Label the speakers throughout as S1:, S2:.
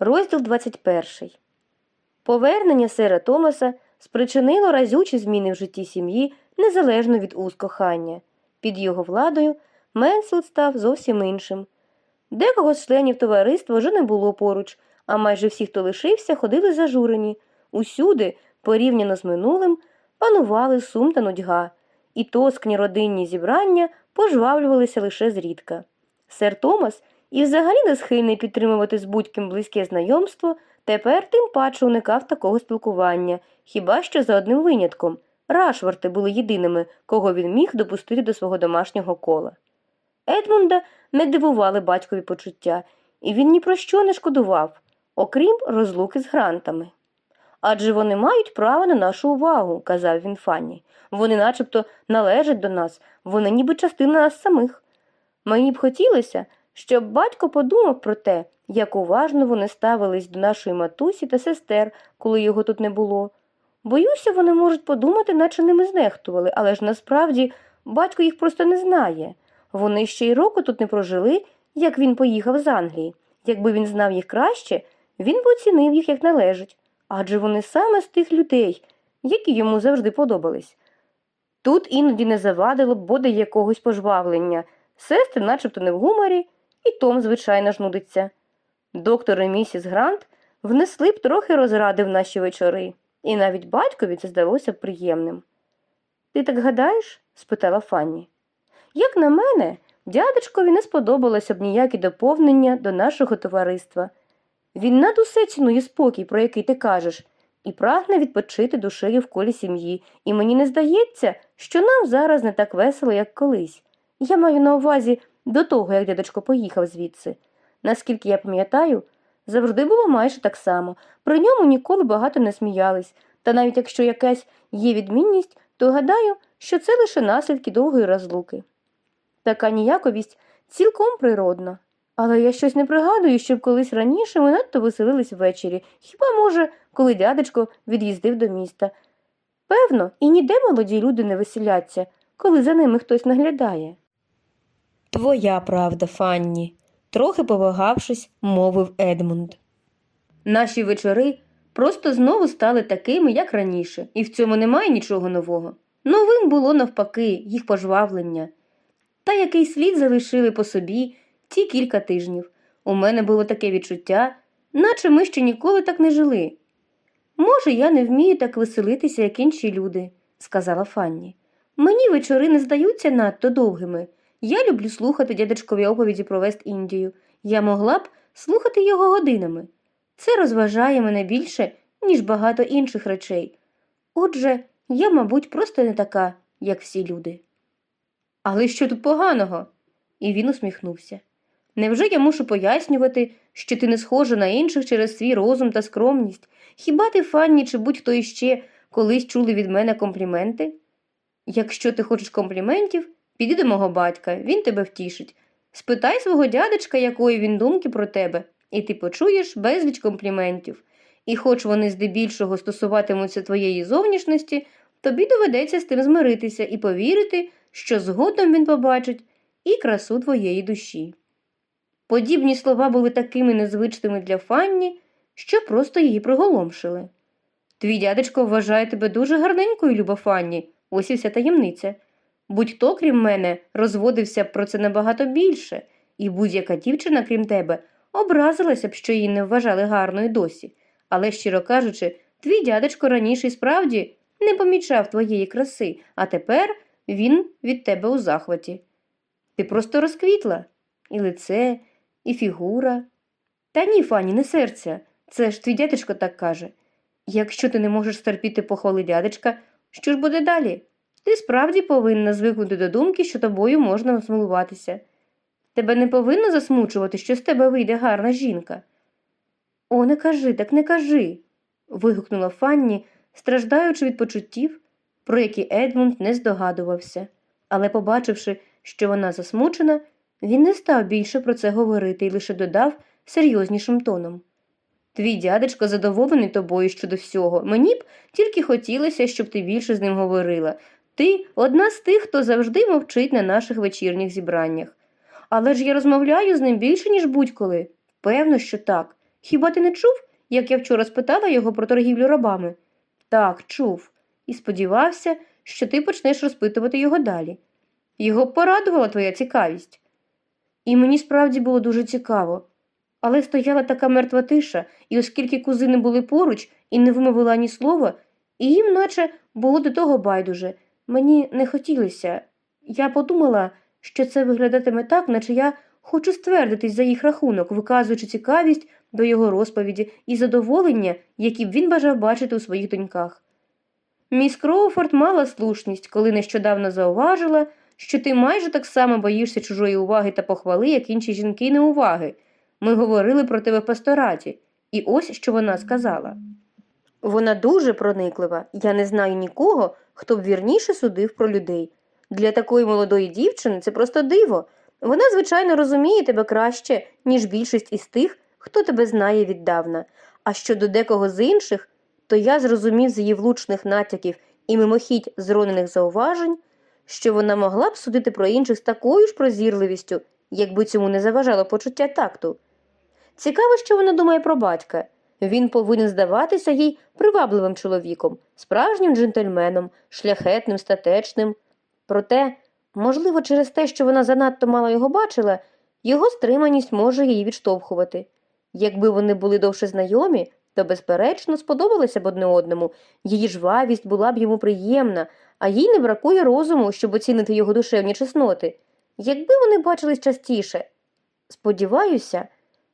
S1: Розділ 21. Повернення сера Томаса спричинило разючі зміни в житті сім'ї незалежно від уз кохання. Під його владою Менсфілд став зовсім іншим. Декого з членів товариства вже не було поруч, а майже всі, хто лишився, ходили зажурені. Усюди, порівняно з минулим, панували сум та нудьга, і тоскні родинні зібрання пожвавлювалися лише зрідка. Сер Томас, і взагалі не схильний підтримувати з будь-ким близьке знайомство, тепер тим паче уникав такого спілкування, хіба що за одним винятком. Рашварти були єдиними, кого він міг допустити до свого домашнього кола. Едмунда не дивували батькові почуття, і він ні про що не шкодував, окрім розлуки з грантами. Адже вони мають право на нашу увагу, казав він Фанні. Вони начебто належать до нас, вони ніби частина нас самих. Мені б хотілося, щоб батько подумав про те, як уважно вони ставились до нашої матусі та сестер, коли його тут не було. Боюся, вони можуть подумати, наче ними знехтували, але ж насправді батько їх просто не знає. Вони ще й року тут не прожили, як він поїхав з Англії. Якби він знав їх краще, він б оцінив їх як належить. Адже вони саме з тих людей, які йому завжди подобались. Тут іноді не завадило б бодай якогось пожвавлення. Сестри начебто не в гуморі, і Том, звичайно ж, нудиться. Доктор і місіс Грант внесли б трохи розради в наші вечори, і навіть батькові це здалося б приємним. Ти так гадаєш? спитала Фанні. Як на мене, дядечкові не сподобалося б ніякі доповнення до нашого товариства. Він над усе цінує спокій, про який ти кажеш, і прагне відпочити душею в колі сім'ї, і мені не здається, що нам зараз не так весело, як колись. Я маю на увазі до того, як дядечко поїхав звідси. Наскільки я пам'ятаю, завжди було майже так само. При ньому ніколи багато не сміялись, та навіть якщо якась є відмінність, то гадаю, що це лише наслідки довгої розлуки. Така ніяковість цілком природна. Але я щось не пригадую, щоб колись раніше ми надто веселились ввечері, хіба, може, коли дядечко від'їздив до міста. Певно, і ніде молоді люди не веселяться, коли за ними хтось наглядає. Твоя правда, Фанні, трохи повагавшись, мовив Едмунд. Наші вечори просто знову стали такими, як раніше, і в цьому немає нічого нового. Новим було навпаки їх пожвавлення. Та який слід залишили по собі ті кілька тижнів. У мене було таке відчуття, наче ми ще ніколи так не жили. Може, я не вмію так веселитися, як інші люди, сказала Фанні. Мені вечори не здаються надто довгими. Я люблю слухати дядечкові оповіді про Вест-Індію. Я могла б слухати його годинами. Це розважає мене більше, ніж багато інших речей. Отже, я, мабуть, просто не така, як всі люди. Але що тут поганого? І він усміхнувся. Невже я мушу пояснювати, що ти не схожа на інших через свій розум та скромність? Хіба ти, Фанні, чи будь-хто іще колись чули від мене компліменти? Якщо ти хочеш компліментів, піди до мого батька, він тебе втішить. Спитай свого дядечка, якої він думки про тебе, і ти почуєш безліч компліментів. І хоч вони здебільшого стосуватимуться твоєї зовнішності, тобі доведеться з тим змиритися і повірити, що згодом він побачить і красу твоєї душі. Подібні слова були такими незвичними для Фанні, що просто її приголомшили. Твій дядечко вважає тебе дуже гарненькою, люба Фанні, ось і вся таємниця. Будь-хто, крім мене, розводився б про це набагато більше, і будь-яка дівчина, крім тебе, образилася б, що її не вважали гарною досі. Але, щиро кажучи, твій дядечко раніше і справді не помічав твоєї краси, а тепер він від тебе у захваті. Ти просто розквітла і лице, і фігура. Та ні, Фані, не серця. Це ж твій дядечко так каже. Якщо ти не можеш стерпіти похвали дядечка, що ж буде далі? Ти справді повинна звикнути до думки, що тобою можна смилуватися. Тебе не повинно засмучувати, що з тебе вийде гарна жінка. О, не кажи, так не кажи. вигукнула Фанні, страждаючи від почуттів, про які Едмунд не здогадувався. Але, побачивши, що вона засмучена, він не став більше про це говорити і лише додав серйознішим тоном. Твій дядечко задоволений тобою щодо всього. Мені б тільки хотілося, щоб ти більше з ним говорила. Ти одна з тих, хто завжди мовчить на наших вечірніх зібраннях. Але ж я розмовляю з ним більше, ніж будь-коли. Певно, що так. Хіба ти не чув, як я вчора спитала його про торгівлю рабами? Так, чув, і сподівався, що ти почнеш розпитувати його далі. Його порадувала твоя цікавість. І мені справді було дуже цікаво. Але стояла така мертва тиша, і оскільки кузини були поруч і не вимовила ні слова, і їм, наче, було до того байдуже. Мені не хотілося. Я подумала, що це виглядатиме так, наче я хочу ствердитись за їх рахунок, виказуючи цікавість до його розповіді і задоволення, які б він бажав бачити у своїх доньках. Міс Кроуфорд мала слушність, коли нещодавно зауважила, що ти майже так само боїшся чужої уваги та похвали, як інші жінки неуваги. Ми говорили про тебе в пастораті, і ось що вона сказала. Вона дуже прониклива. Я не знаю нікого, хто б вірніше судив про людей. Для такої молодої дівчини це просто диво. Вона, звичайно, розуміє тебе краще, ніж більшість із тих, хто тебе знає віддавна. А щодо декого з інших, то я зрозумів з її влучних натяків і мимохідь зронених зауважень, що вона могла б судити про інших з такою ж прозірливістю, якби цьому не заважало почуття такту. Цікаво, що вона думає про батька. Він повинен здаватися їй привабливим чоловіком, справжнім джентльменом, шляхетним, статечним. Проте, можливо, через те, що вона занадто мало його бачила, його стриманість може її відштовхувати. Якби вони були довше знайомі, то, безперечно, сподобалися б одне одному, її жвавість була б йому приємна, а їй не бракує розуму, щоб оцінити його душевні чесноти. Якби вони бачились частіше. Сподіваюся,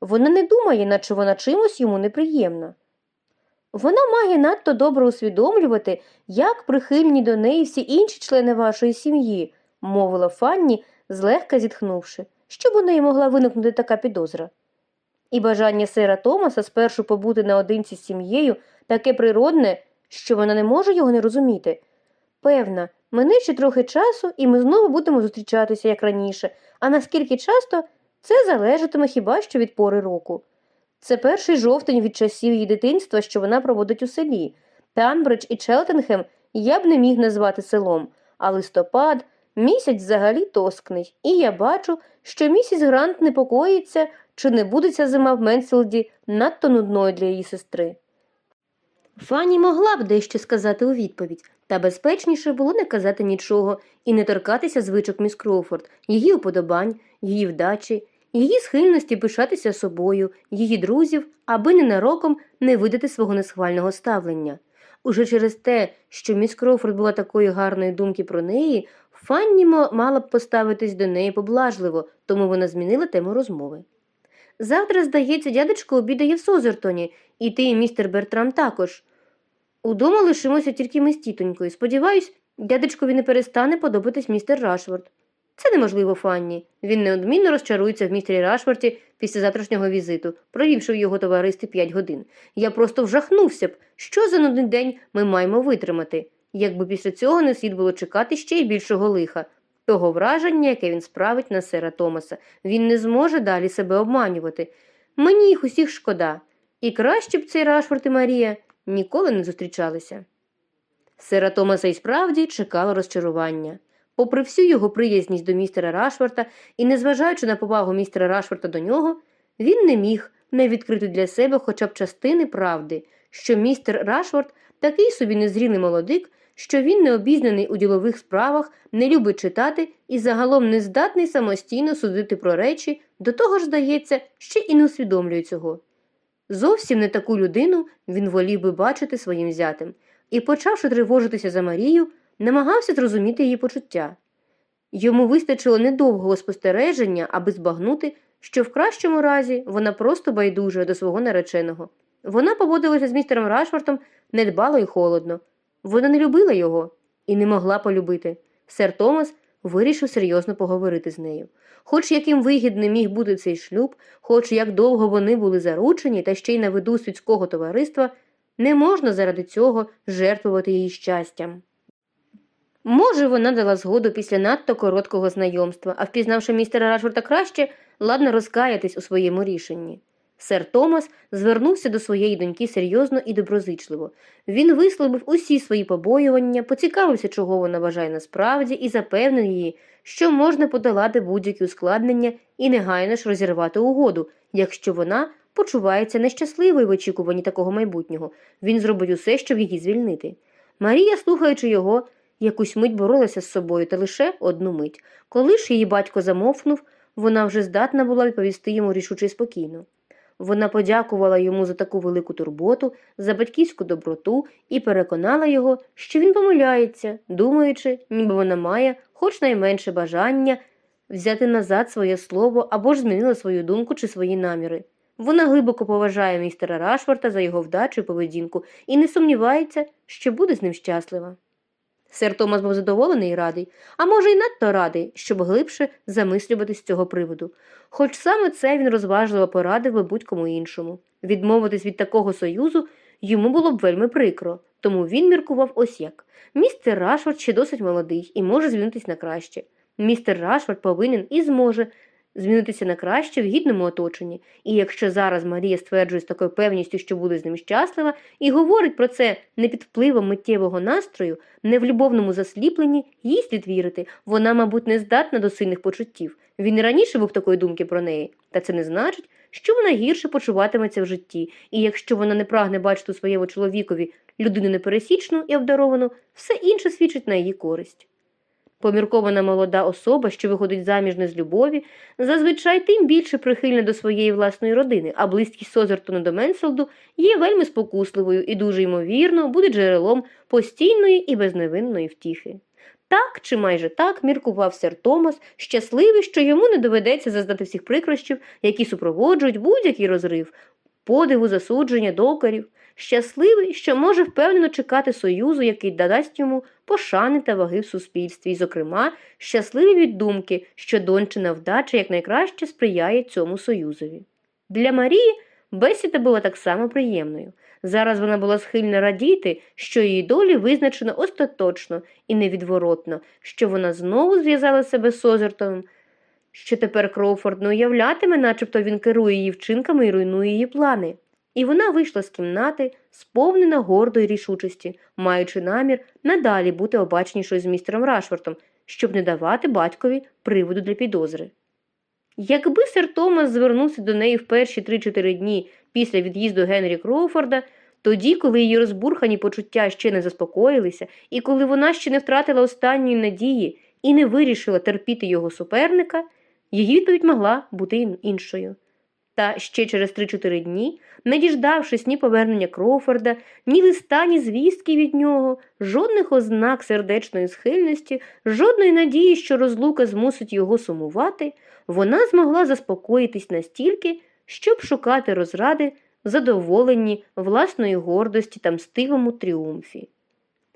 S1: вона не думає, наче вона чимось йому неприємна. Вона має надто добре усвідомлювати, як прихильні до неї всі інші члени вашої сім'ї, мовила Фанні, злегка зітхнувши, щоб у неї могла виникнути така підозра. І бажання сера Томаса спершу побути наодинці з сім'єю таке природне, що вона не може його не розуміти. Певна, мене ще трохи часу, і ми знову будемо зустрічатися, як раніше, а наскільки часто це залежатиме хіба що від пори року. Це перший жовтень від часів її дитинства, що вона проводить у селі. Танбридж і Челтенхем я б не міг назвати селом, а листопад місяць взагалі тоскний, і я бачу, що місіс Грант непокоїться, чи не буде ця зима в Менселді надто нудною для її сестри. Фанні могла б дещо сказати у відповідь, та безпечніше було не казати нічого і не торкатися звичок міс Кроуфорд, її уподобань, її вдачі, її схильності пишатися собою, її друзів, аби ненароком не видати свого несхвального ставлення. Уже через те, що міс Кроуфорд була такої гарної думки про неї, Фанні мала б поставитись до неї поблажливо, тому вона змінила тему розмови. Завтра, здається, дядечко обідає в Созертоні, і ти, і містер Бертрам також. Удома лишимося тільки ми з тітонькою. Сподіваюсь, дядечкові не перестане подобатись містер Рашфорд. Це неможливо, Фанні. Він неодмінно розчарується в містері Рашфорті після завтрашнього візиту, провівши в його товаристві п'ять годин. Я просто вжахнувся б, що за нудний день ми маємо витримати, якби після цього не слід було чекати ще й більшого лиха. Того враження, яке він справить на сера Томаса, він не зможе далі себе обманювати. Мені їх усіх шкода. І краще б цей Рашфорд і Марія ніколи не зустрічалися. Сера Томаса і справді чекало розчарування. Попри всю його приязність до містера Рашфорта і незважаючи на повагу містера Рашфорта до нього, він не міг не відкрити для себе хоча б частини правди, що містер Рашфорд такий собі незрілий молодик, що він не обізнаний у ділових справах, не любить читати і загалом не здатний самостійно судити про речі, до того ж, здається, ще і не усвідомлює цього. Зовсім не таку людину він волів би бачити своїм зятем, і, почавши тривожитися за Марію, намагався зрозуміти її почуття. Йому вистачило недовгого спостереження, аби збагнути, що в кращому разі вона просто байдужа до свого нареченого. Вона поводилася з містером Рашфортом недбало і холодно. Вона не любила його і не могла полюбити. Сер Томас вирішив серйозно поговорити з нею. Хоч яким вигідним міг бути цей шлюб, хоч як довго вони були заручені та ще й на виду світського товариства, не можна заради цього жертвувати її щастям. Може, вона дала згоду після надто короткого знайомства, а впізнавши містера Рашфорда краще, ладно розкаятись у своєму рішенні. Сер Томас звернувся до своєї доньки серйозно і доброзичливо. Він висловив усі свої побоювання, поцікавився, чого вона бажає насправді, і запевнив її, що можна подолати будь-які ускладнення і негайно ж розірвати угоду, якщо вона почувається нещасливою в очікуванні такого майбутнього. Він зробить усе, щоб її звільнити. Марія, слухаючи його, якусь мить боролася з собою, та лише одну мить. Коли ж її батько замовкнув, вона вже здатна була відповісти йому рішуче спокійно. Вона подякувала йому за таку велику турботу, за батьківську доброту і переконала його, що він помиляється, думаючи, ніби вона має хоч найменше бажання взяти назад своє слово або ж змінила свою думку чи свої наміри. Вона глибоко поважає містера Рашфорта за його вдачу і поведінку і не сумнівається, що буде з ним щаслива. Сер Томас був задоволений і радий, а може, й надто радий, щоб глибше замислюватись з цього приводу. Хоч саме це він розважливо порадив би будь-кому іншому. Відмовитись від такого союзу йому було б вельми прикро, тому він міркував ось як. Містер Рашфорд ще досить молодий і може звільнитись на краще. Містер Рашфорд повинен і зможе змінитися на краще в гідному оточенні. І якщо зараз Марія стверджує з такою певністю, що буде з ним щаслива, і говорить про це не під впливом миттєвого настрою, не в любовному засліпленні, їй слід вірити. Вона, мабуть, не здатна до сильних почуттів. Він і раніше був такої думки про неї, та це не значить, що вона гірше почуватиметься в житті, і якщо вона не прагне бачити у своєму чоловікові людину непересічну і обдаровану, все інше свідчить на її користь. Поміркована молода особа, що виходить заміж не з любові, зазвичай тим більше прихильна до своєї власної родини, а близькість Созертона до Менселду є вельми спокусливою і дуже ймовірно буде джерелом постійної і безневинної втіхи. Так чи майже так міркував сер Томас, щасливий, що йому не доведеться зазнати всіх прикрощів, які супроводжують будь-який розрив, подиву, засудження, докарів, щасливий, що може впевнено чекати союзу, який дасть йому пошани та ваги в суспільстві, і, зокрема, щасливий від думки, що дончина вдача якнайкраще сприяє цьому союзові. Для Марії бесіда була так само приємною. Зараз вона була схильна радіти, що її долі визначено остаточно і невідворотно, що вона знову зв'язала себе з Озертовим, що тепер Кроуфорд не уявлятиме, начебто він керує її вчинками і руйнує її плани. І вона вийшла з кімнати, сповнена гордої рішучості, маючи намір надалі бути обачнішою з містером Рашфортом, щоб не давати батькові приводу для підозри. Якби сер Томас звернувся до неї в перші 3-4 дні після від'їзду Генрі Кроуфорда, тоді, коли її розбурхані почуття ще не заспокоїлися, і коли вона ще не втратила останньої надії і не вирішила терпіти його суперника, її відповідь могла бути іншою. Та ще через 3-4 дні, не діждавшись ні повернення Кроуфорда, ні листа, ні звістки від нього, жодних ознак сердечної схильності, жодної надії, що розлука змусить його сумувати, вона змогла заспокоїтись настільки, щоб шукати розради в задоволенні власної гордості та мстивому тріумфі.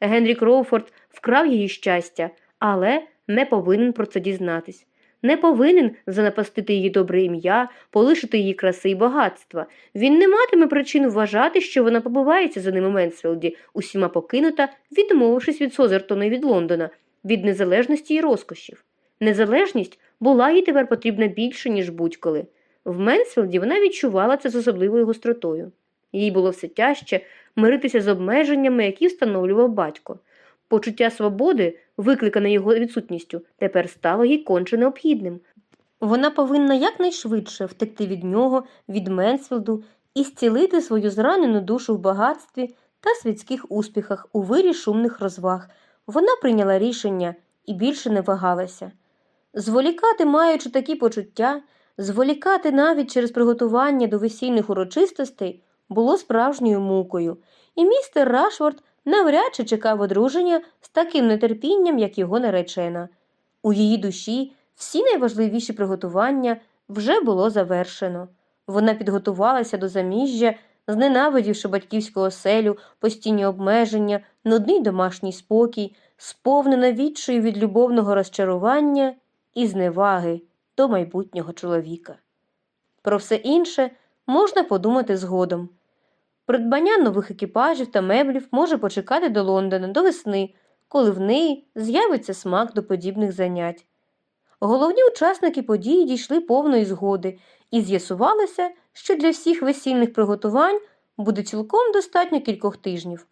S1: Генрі Кроуфорд вкрав її щастя, але не повинен про це дізнатись. Не повинен занапастити її добре ім'я, полишити її краси і багатства. Він не матиме причин вважати, що вона побувається за ним у Менсфілді, усіма покинута, відмовившись від Созертона і від Лондона, від незалежності і розкошів. Незалежність була їй тепер потрібна більше, ніж будь-коли. В Менсфілді вона відчувала це з особливою гостротою. Їй було все тяжче миритися з обмеженнями, які встановлював батько. Почуття свободи, викликане його відсутністю, тепер стало їй конче необхідним. Вона повинна якнайшвидше втекти від нього, від Менсфілду і зцілити свою зранену душу в багатстві та світських успіхах у вирі шумних розваг. Вона прийняла рішення і більше не вагалася. Зволікати, маючи такі почуття, зволікати навіть через приготування до весільних урочистостей було справжньою мукою, і містер Рашфорд навряд чи чекав одруження з таким нетерпінням, як його наречена. У її душі всі найважливіші приготування вже було завершено. Вона підготувалася до заміжжя, зненавидівши батьківську оселю, постійні обмеження, нудний домашній спокій, сповнена відчаю від любовного розчарування і зневаги до майбутнього чоловіка. Про все інше можна подумати згодом. Придбання нових екіпажів та меблів може почекати до Лондона до весни, коли в неї з'явиться смак до подібних занять. Головні учасники події дійшли повної згоди, і з'ясувалося, що для всіх весільних приготувань буде цілком достатньо кількох тижнів.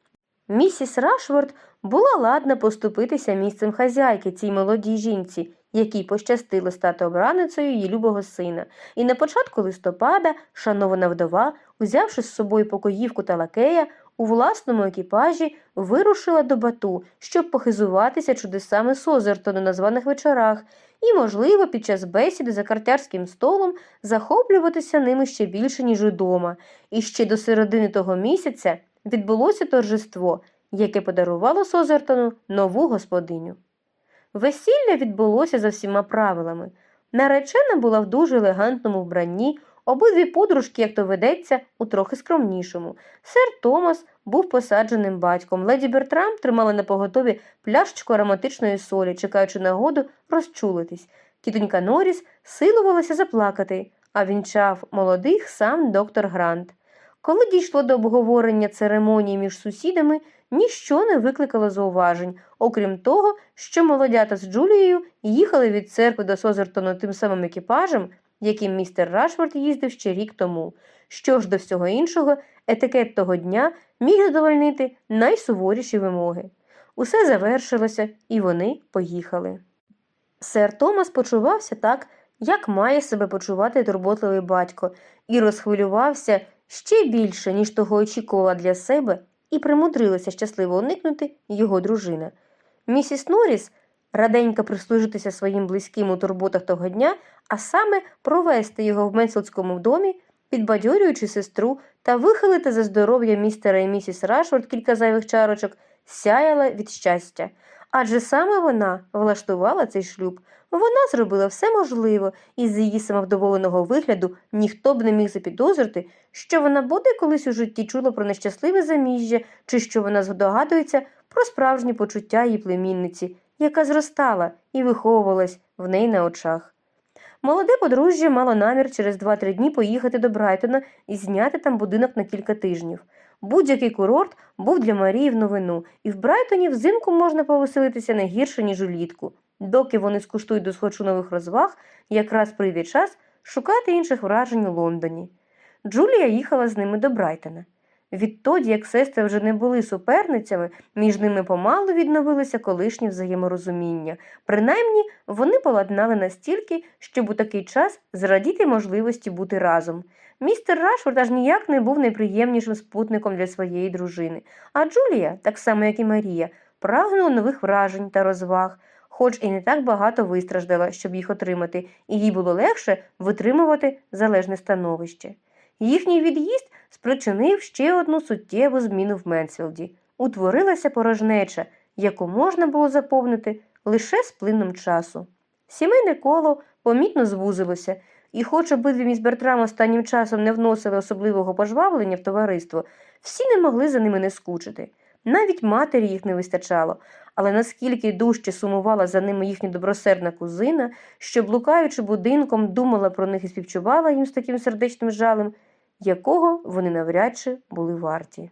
S1: Місіс Рашфорд була ладна поступитися місцем хазяйки цій молодій жінці, якій пощастило стати обраницею її любого сина, і на початку листопада шанована вдова, узявши з собою покоївку та лакея, у власному екіпажі вирушила до бату, щоб похизуватися чудесами Созертону на званих вечорах, і, можливо, під час бесіди за картярським столом захоплюватися ними ще більше, ніж удома. І ще до середини того місяця відбулося торжество, яке подарувало Созертону нову господиню. Весілля відбулося за всіма правилами. Наречена була в дуже елегантному вбранні, обидві подружки, як то ведеться, у трохи скромнішому. Сер Томас був посадженим батьком. Леді Бертрам тримала на поготові пляшечку ароматичної солі, чекаючи нагоду розчулитись. Тітонька Норріс силувалася заплакати, а вінчав молодих сам доктор Грант. Коли дійшло до обговорення церемонії між сусідами, ніщо не викликало зауважень, окрім того, що молодята з Джулією їхали від церкви до Созертону тим самим екіпажем, яким містер Рашфорд їздив ще рік тому. Що ж до всього іншого, етикет того дня міг задовольнити найсуворіші вимоги. Усе завершилося, і вони поїхали. Сер Томас почувався так, як має себе почувати турботливий батько, і розхвилювався ще більше, ніж того очікувала для себе, і примудрилася щасливо уникнути його дружина. Місіс Норріс раденько прислужитися своїм близьким у турботах того дня, а саме провести його в Менселдському домі, підбадьорюючи сестру та вихилити за здоров'я містера і місіс Рашфорд кілька зайвих чарочок, сяяла від щастя. Адже саме вона влаштувала цей шлюб. Вона зробила все можливе, і з її самовдоволеного вигляду ніхто б не міг запідозрити, що вона буде колись у житті чула про нещасливе заміжжя, чи що вона здогадується про справжні почуття її племінниці, яка зростала і виховувалась в неї на очах. Молоде подружжя мало намір через 2-3 дні поїхати до Брайтона і зняти там будинок на кілька тижнів. Будь-який курорт був для Марії в новину, і в Брайтоні взимку можна повеселитися не гірше, ніж улітку. Доки вони скуштують до схочу нових розваг, якраз прийде час шукати інших вражень у Лондоні. Джулія їхала з ними до Брайтона. Відтоді, як сестри вже не були суперницями, між ними помалу відновилися колишні взаєморозуміння. Принаймні, вони поладнали настільки, щоб у такий час зрадіти можливості бути разом. Містер Рашфорд аж ніяк не був найприємнішим спутником для своєї дружини, а Джулія, так само як і Марія, прагнула нових вражень та розваг, хоч і не так багато вистраждала, щоб їх отримати, і їй було легше витримувати залежне становище. Їхній від'їзд спричинив ще одну суттєву зміну в Менсфілді. Утворилася порожнеча, яку можна було заповнити лише з плином часу. Сімейне коло помітно звузилося, і, хоч обидві міс Бертрам останнім часом не вносили особливого пожвавлення в товариство, всі не могли за ними не скучити. Навіть матері їх не вистачало, але наскільки дужче сумувала за ними їхня добросердна кузина, що, блукаючи будинком, думала про них і співчувала їм з таким сердечним жалем, якого вони навряд чи були варті.